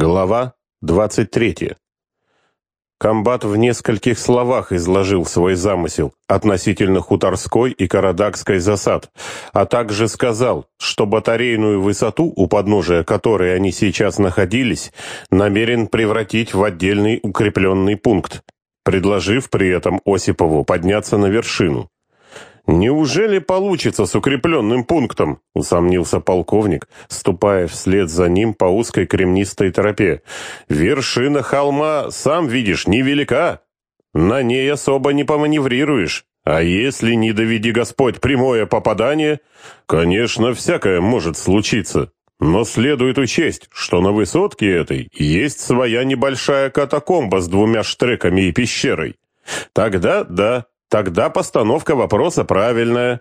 Глава 23. Комбат в нескольких словах изложил свой замысел относительно Хуторской и Карадакской засад, а также сказал, что батарейную высоту, у подножия которой они сейчас находились, намерен превратить в отдельный укрепленный пункт, предложив при этом Осипову подняться на вершину. «Неужели получится с укрепленным пунктом?» — усомнился полковник, ступая вслед за ним по узкой кремнистой тропе. «Вершина холма, сам видишь, невелика. На ней особо не поманеврируешь. А если, не доведи Господь, прямое попадание, конечно, всякое может случиться. Но следует учесть, что на высотке этой есть своя небольшая катакомба с двумя штреками и пещерой. Тогда, да, Тогда постановка вопроса правильная.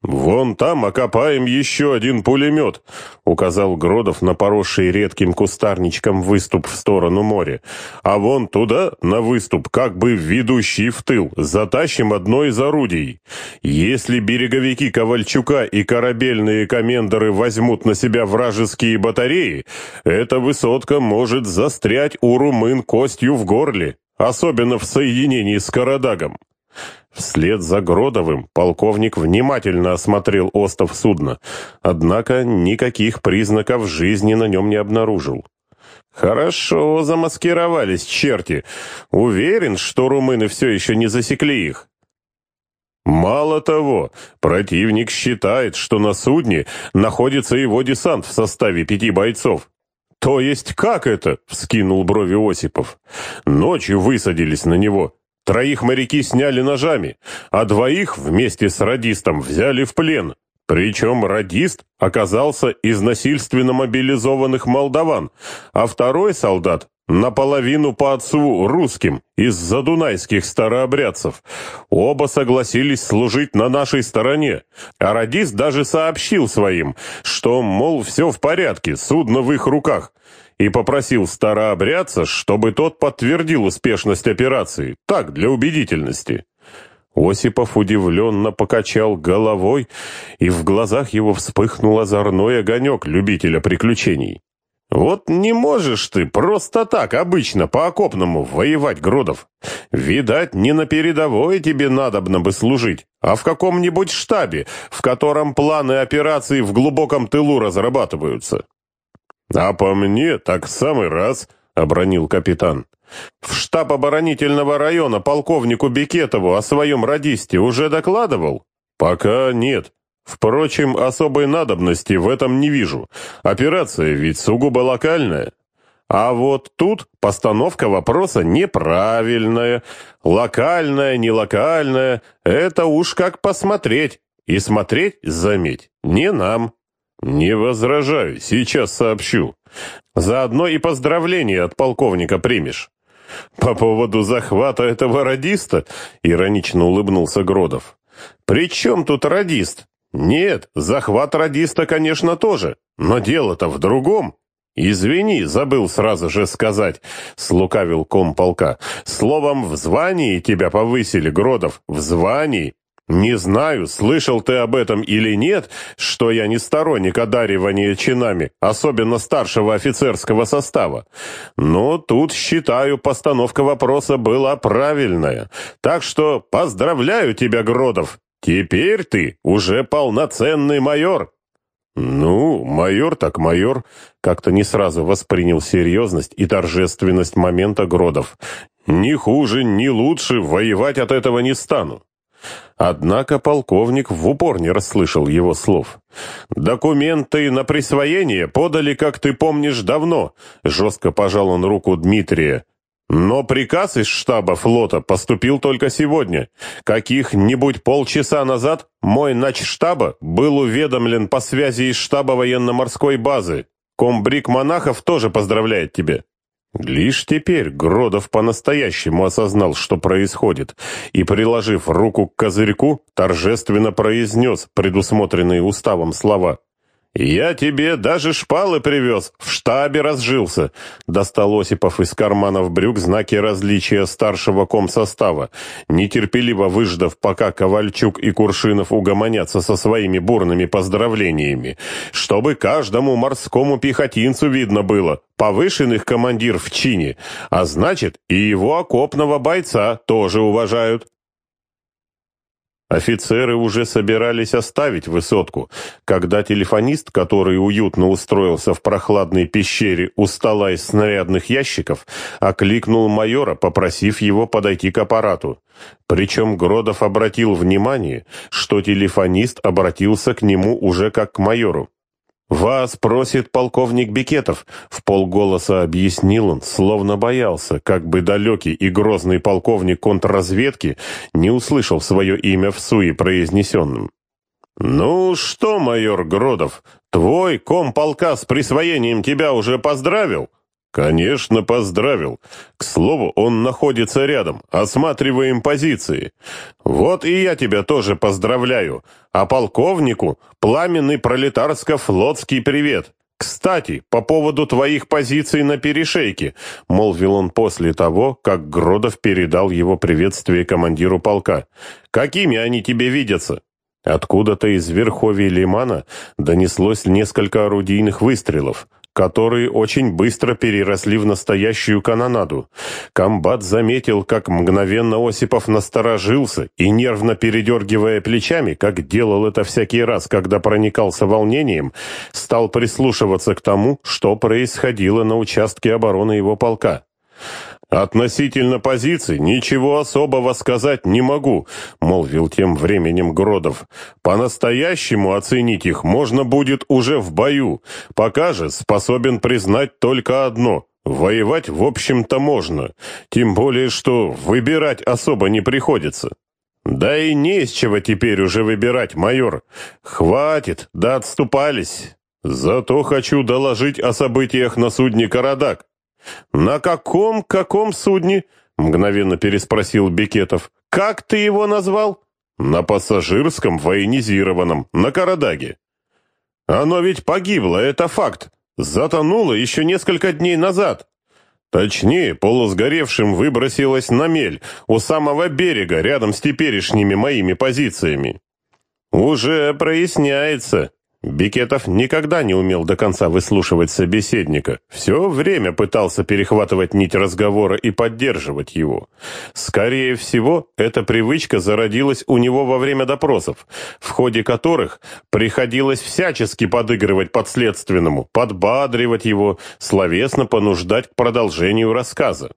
«Вон там окопаем еще один пулемет», — указал Гродов на поросший редким кустарничком выступ в сторону моря. «А вон туда, на выступ, как бы ведущий в тыл, затащим одно из орудий. Если береговики Ковальчука и корабельные комендоры возьмут на себя вражеские батареи, эта высотка может застрять у румын костью в горле, особенно в соединении с Карадагом. Вслед за Гродовым полковник внимательно осмотрел остов судна, однако никаких признаков жизни на нем не обнаружил. «Хорошо замаскировались, черти. Уверен, что румыны все еще не засекли их». Мало того, противник считает, что на судне находится его десант в составе пяти бойцов. «То есть как это?» — вскинул брови Осипов. «Ночью высадились на него, Троих моряки сняли ножами, а двоих вместе с радистом взяли в плен. Причем радист оказался из насильственно мобилизованных молдаван, а второй солдат наполовину по отцу русским, из задунайских старообрядцев. Оба согласились служить на нашей стороне, а радист даже сообщил своим, что, мол, все в порядке, судно в их руках, и попросил старообрядца, чтобы тот подтвердил успешность операции, так, для убедительности. Осипов удивленно покачал головой, и в глазах его вспыхнул озорной огонек любителя приключений. «Вот не можешь ты просто так обычно по окопному воевать, Гродов. Видать, не на передовой тебе надобно бы служить, а в каком-нибудь штабе, в котором планы операций в глубоком тылу разрабатываются. «А по мне, так самый раз», — обронил капитан. «В штаб оборонительного района полковнику Бекетову о своем радисте уже докладывал?» «Пока нет. Впрочем, особой надобности в этом не вижу. Операция ведь сугубо локальная». А вот тут постановка вопроса неправильная. Локальная, не локальная — это уж как посмотреть. И смотреть, заметь, не нам. «Не возражаю, сейчас сообщу. Заодно и поздравления от полковника примешь». «По поводу захвата этого радиста?» — иронично улыбнулся Гродов. «При чем тут радист? Нет, захват радиста, конечно, тоже, но дело-то в другом». «Извини, забыл сразу же сказать», — слукавил комполка. «Словом, в звании тебя повысили, Гродов, в звании. «Не знаю, слышал ты об этом или нет, что я не сторонник одаривания чинами, особенно старшего офицерского состава. Но тут, считаю, постановка вопроса была правильная. Так что поздравляю тебя, Гродов. Теперь ты уже полноценный майор». «Ну, майор так майор», — как-то не сразу воспринял серьезность и торжественность момента Гродов. «Ни хуже, ни лучше воевать от этого не стану». Однако полковник в упор не расслышал его слов. «Документы на присвоение подали, как ты помнишь, давно», — жестко пожал он руку Дмитрия. «Но приказ из штаба флота поступил только сегодня. Каких-нибудь полчаса назад мой начштаба был уведомлен по связи из штаба военно-морской базы. Комбриг Монахов тоже поздравляет тебя». Лишь теперь Гродов по-настоящему осознал, что происходит, и, приложив руку к козырьку, торжественно произнес предусмотренные уставом слова. «Я тебе даже шпалы привез, в штабе разжился», — достал Осипов из карманов брюк знаки различия старшего комсостава, нетерпеливо выждав, пока Ковальчук и Куршинов угомонятся со своими бурными поздравлениями, чтобы каждому морскому пехотинцу видно было, повышенных командир в чине, а значит, и его окопного бойца тоже уважают. Офицеры уже собирались оставить высотку, когда телефонист, который уютно устроился в прохладной пещере у стола из снарядных ящиков, окликнул майора, попросив его подойти к аппарату. Причем Гродов обратил внимание, что телефонист обратился к нему уже как к майору. «Вас просит полковник Бекетов», — в полголоса объяснил он, словно боялся, как бы далекий и грозный полковник контрразведки не услышал свое имя в суе произнесенном. «Ну что, майор Гродов, твой комполка с присвоением тебя уже поздравил?» «Конечно, поздравил. К слову, он находится рядом. Осматриваем позиции. Вот и я тебя тоже поздравляю. А полковнику пламенный пролетарско-флотский привет. Кстати, по поводу твоих позиций на перешейке», — молвил он после того, как Гродов передал его приветствие командиру полка. «Какими они тебе видятся?» Откуда-то из верховья лимана донеслось несколько орудийных выстрелов которые очень быстро переросли в настоящую канонаду. Комбат заметил, как мгновенно Осипов насторожился и, нервно передергивая плечами, как делал это всякий раз, когда проникался волнением, стал прислушиваться к тому, что происходило на участке обороны его полка. «Относительно позиций ничего особого сказать не могу», — молвил тем временем Гродов. «По-настоящему оценить их можно будет уже в бою. Пока же способен признать только одно — воевать в общем-то можно. Тем более, что выбирать особо не приходится». «Да и не из чего теперь уже выбирать, майор. Хватит, да отступались. Зато хочу доложить о событиях на судне «Карадак». «На каком, каком судне?» — мгновенно переспросил Бекетов. «Как ты его назвал?» «На пассажирском военизированном, на Карадаге». «Оно ведь погибло, это факт. Затонуло еще несколько дней назад». Точнее, полусгоревшим выбросилось на мель, у самого берега, рядом с теперешними моими позициями. «Уже проясняется. Бикетов никогда не умел до конца выслушивать собеседника. Все время пытался перехватывать нить разговора и поддерживать его. Скорее всего, эта привычка зародилась у него во время допросов, в ходе которых приходилось всячески подыгрывать подследственному, подбадривать его, словесно понуждать к продолжению рассказа.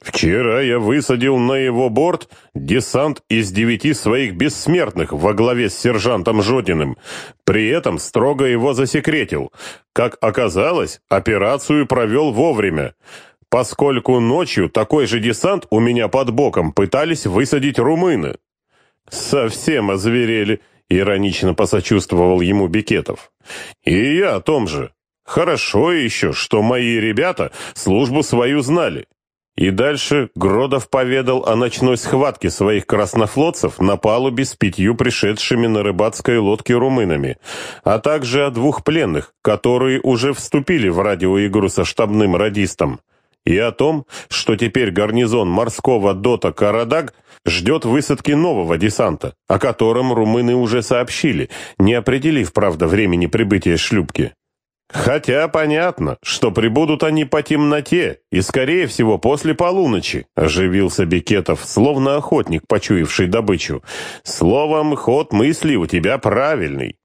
Вчера я высадил на его борт десант из девяти своих бессмертных во главе с сержантом Жодиным. При этом строго его засекретил. Как оказалось, операцию провел вовремя, поскольку ночью такой же десант у меня под боком пытались высадить румыны. Совсем озверели, иронично посочувствовал ему Бекетов. И я о том же. Хорошо еще, что мои ребята службу свою знали. И дальше Гродов поведал о ночной схватке своих краснофлотцев на палубе с пятью пришедшими на рыбацкой лодке румынами, а также о двух пленных, которые уже вступили в радиоигру со штабным радистом, и о том, что теперь гарнизон морского дота «Карадаг» ждет высадки нового десанта, о котором румыны уже сообщили, не определив, правда, времени прибытия шлюпки. Хотя понятно, что прибудут они по темноте и, скорее всего, после полуночи, оживился Бекетов, словно охотник, почуявший добычу. Словом, ход мысли у тебя правильный.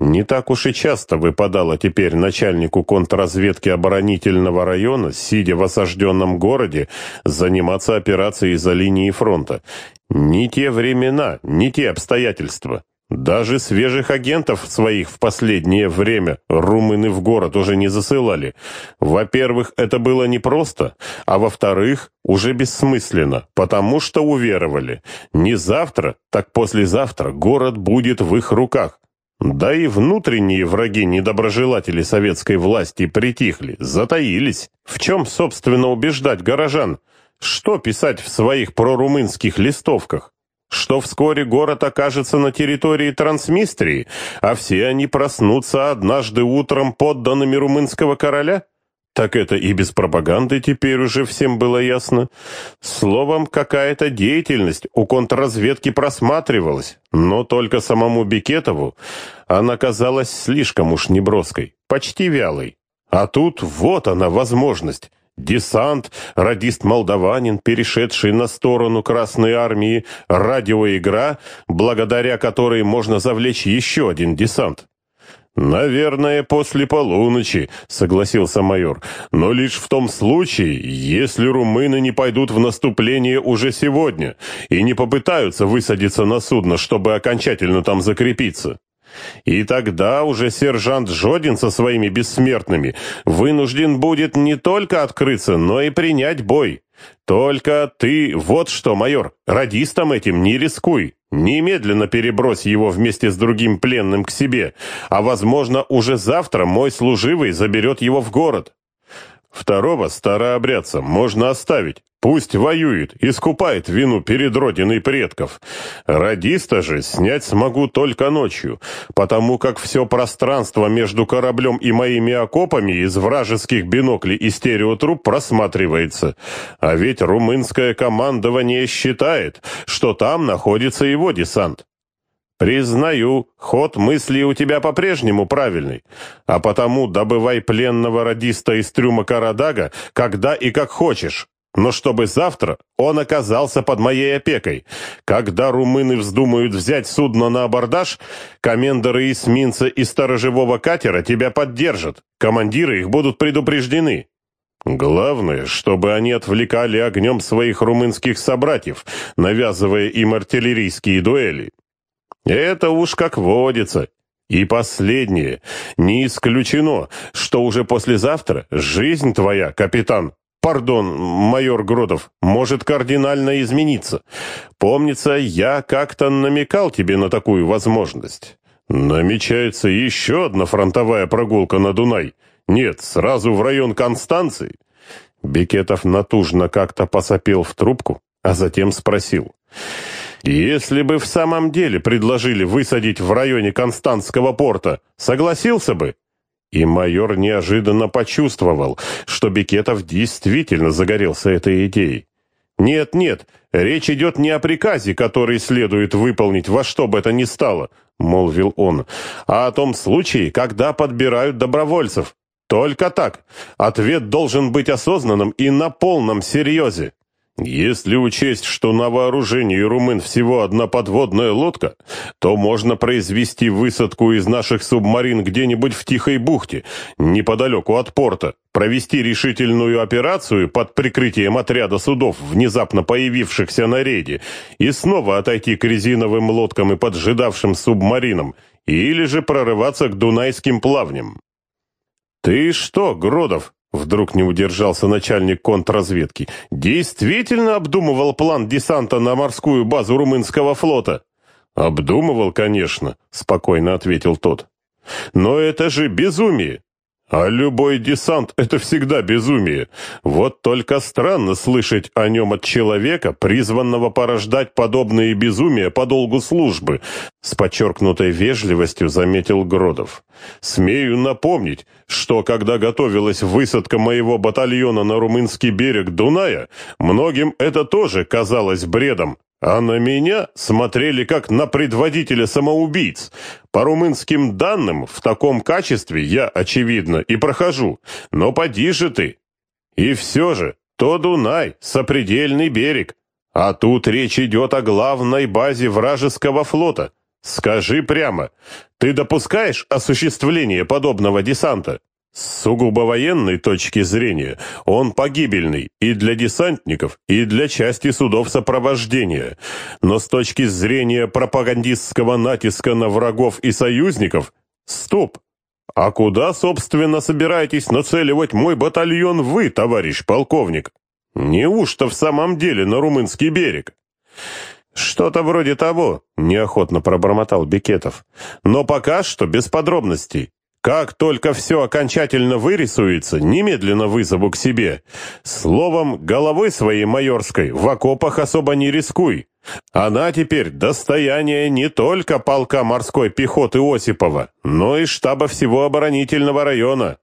Не так уж и часто выпадало теперь начальнику контрразведки оборонительного района, сидя в осажденном городе, заниматься операцией за линией фронта. Не те времена, не те обстоятельства. Даже свежих агентов своих в последнее время румыны в город уже не засылали. Во-первых, это было непросто, а во-вторых, уже бессмысленно, потому что уверовали. Не завтра, так послезавтра город будет в их руках. Да и внутренние враги-недоброжелатели советской власти притихли, затаились. В чем, собственно, убеждать горожан? Что писать в своих прорумынских листовках? Что вскоре город окажется на территории Трансмистрии, а все они проснутся однажды утром подданными румынского короля? Так это и без пропаганды теперь уже всем было ясно. Словом, какая-то деятельность у контрразведки просматривалась, но только самому Бекетову она казалась слишком уж неброской, почти вялой. А тут вот она возможность. Десант, радист-молдаванин, перешедший на сторону Красной Армии, радиоигра, благодаря которой можно завлечь еще один десант. «Наверное, после полуночи», — согласился майор, «но лишь в том случае, если румыны не пойдут в наступление уже сегодня и не попытаются высадиться на судно, чтобы окончательно там закрепиться». И тогда уже сержант Жодин со своими бессмертными вынужден будет не только открыться, но и принять бой. Только ты вот что, майор, радистом этим не рискуй. Немедленно перебрось его вместе с другим пленным к себе, а, возможно, уже завтра мой служивый заберет его в город. Второго старообрядца можно оставить. Пусть воюет, искупает вину перед родиной предков. Радиста же снять смогу только ночью, потому как все пространство между кораблем и моими окопами из вражеских биноклей и стереотруб просматривается. А ведь румынское командование считает, что там находится его десант. «Признаю, ход мысли у тебя по-прежнему правильный, а потому добывай пленного радиста из трюма Карадага, когда и как хочешь, но чтобы завтра он оказался под моей опекой. Когда румыны вздумают взять судно на абордаж, комендоры эсминца и сторожевого катера тебя поддержат, командиры их будут предупреждены». Главное, чтобы они отвлекали огнем своих румынских собратьев, навязывая им артиллерийские дуэли. Это уж как водится. И последнее. Не исключено, что уже послезавтра жизнь твоя, капитан, пардон, майор Гродов, может кардинально измениться. Помнится, я как-то намекал тебе на такую возможность. Намечается еще одна фронтовая прогулка на Дунай. Нет, сразу в район Констанции. Бекетов натужно как-то посопел в трубку, а затем спросил. Если бы в самом деле предложили высадить в районе Константского порта, согласился бы? И майор неожиданно почувствовал, что Бекетов действительно загорелся этой идеей. «Нет, нет, речь идет не о приказе, который следует выполнить во что бы это ни стало», — молвил он, «а о том случае, когда подбирают добровольцев. Только так. Ответ должен быть осознанным и на полном серьезе». Если учесть, что на вооружении румын всего одна подводная лодка, то можно произвести высадку из наших субмарин где-нибудь в Тихой бухте, неподалеку от порта, провести решительную операцию под прикрытием отряда судов, внезапно появившихся на рейде, и снова отойти к резиновым лодкам и поджидавшим субмаринам, или же прорываться к Дунайским плавням. «Ты что, Гродов?» Вдруг не удержался начальник контрразведки. Действительно обдумывал план десанта на морскую базу румынского флота? Обдумывал, конечно, спокойно ответил тот. Но это же безумие. А любой десант — это всегда безумие. Вот только странно слышать о нем от человека, призванного порождать подобные безумия по долгу службы, с подчеркнутой вежливостью заметил Гродов. Смею напомнить, что когда готовилась высадка моего батальона на румынский берег Дуная, многим это тоже казалось бредом, а на меня смотрели как на предводителя самоубийц. По румынским данным, в таком качестве я, очевидно, и прохожу. Но поди же ты. И все же, то Дунай, сопредельный берег. А тут речь идет о главной базе вражеского флота. Скажи прямо, ты допускаешь осуществление подобного десанта? С сугубо военной точки зрения он погибельный и для десантников, и для части судов сопровождения. Но с точки зрения пропагандистского натиска на врагов и союзников – стоп! А куда, собственно, собираетесь нацеливать мой батальон вы, товарищ полковник? Неужто в самом деле на румынский берег? «Что-то вроде того», — неохотно пробормотал Бекетов. «Но пока что без подробностей. Как только все окончательно вырисуется, немедленно вызову к себе. Словом, головой своей майорской в окопах особо не рискуй. Она теперь достояние не только полка морской пехоты Осипова, но и штаба всего оборонительного района.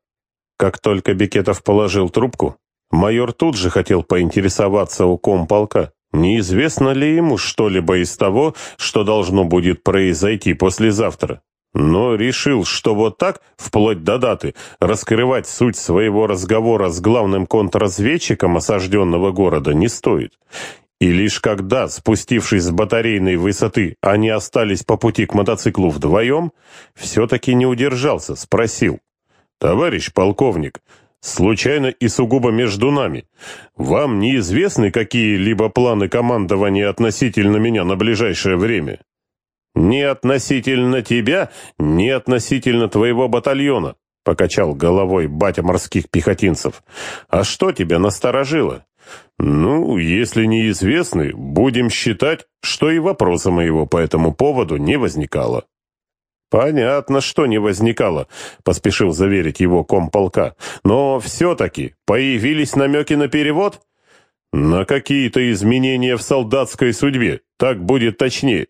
Как только Бекетов положил трубку, майор тут же хотел поинтересоваться у комполка, неизвестно ли ему что-либо из того, что должно будет произойти послезавтра но решил, что вот так, вплоть до даты, раскрывать суть своего разговора с главным контрразведчиком осажденного города не стоит. И лишь когда, спустившись с батарейной высоты, они остались по пути к мотоциклу вдвоем, все-таки не удержался, спросил. «Товарищ полковник, случайно и сугубо между нами, вам неизвестны какие-либо планы командования относительно меня на ближайшее время?» «Не относительно тебя, не относительно твоего батальона», — покачал головой батя морских пехотинцев. «А что тебя насторожило?» «Ну, если неизвестны, будем считать, что и вопроса моего по этому поводу не возникало». «Понятно, что не возникало», — поспешил заверить его комполка. «Но все-таки появились намеки на перевод?» «На какие-то изменения в солдатской судьбе, так будет точнее».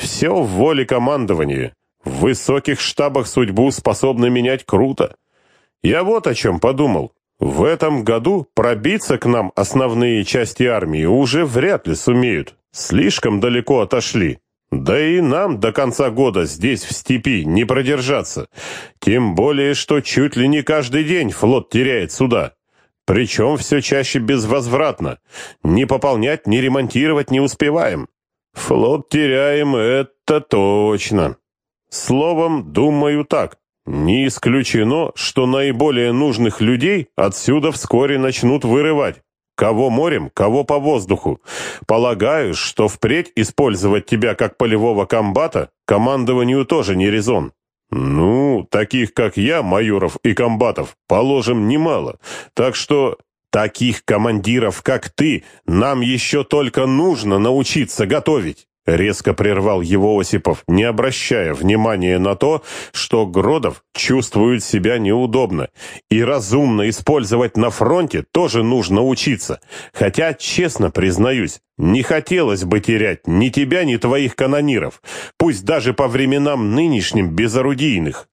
Все в воле командования. В высоких штабах судьбу способны менять круто. Я вот о чем подумал. В этом году пробиться к нам основные части армии уже вряд ли сумеют. Слишком далеко отошли. Да и нам до конца года здесь, в степи, не продержаться. Тем более, что чуть ли не каждый день флот теряет суда. Причем все чаще безвозвратно. Не пополнять, не ремонтировать не успеваем. Флот теряем, это точно. Словом, думаю так. Не исключено, что наиболее нужных людей отсюда вскоре начнут вырывать. Кого морем, кого по воздуху. Полагаю, что впредь использовать тебя как полевого комбата командованию тоже не резон. Ну, таких как я, майоров и комбатов, положим немало. Так что Таких командиров, как ты, нам еще только нужно научиться готовить. Резко прервал его Осипов, не обращая внимания на то, что Гродов чувствует себя неудобно. И разумно использовать на фронте тоже нужно учиться. Хотя, честно признаюсь, не хотелось бы терять ни тебя, ни твоих канониров, пусть даже по временам нынешним безорудийных.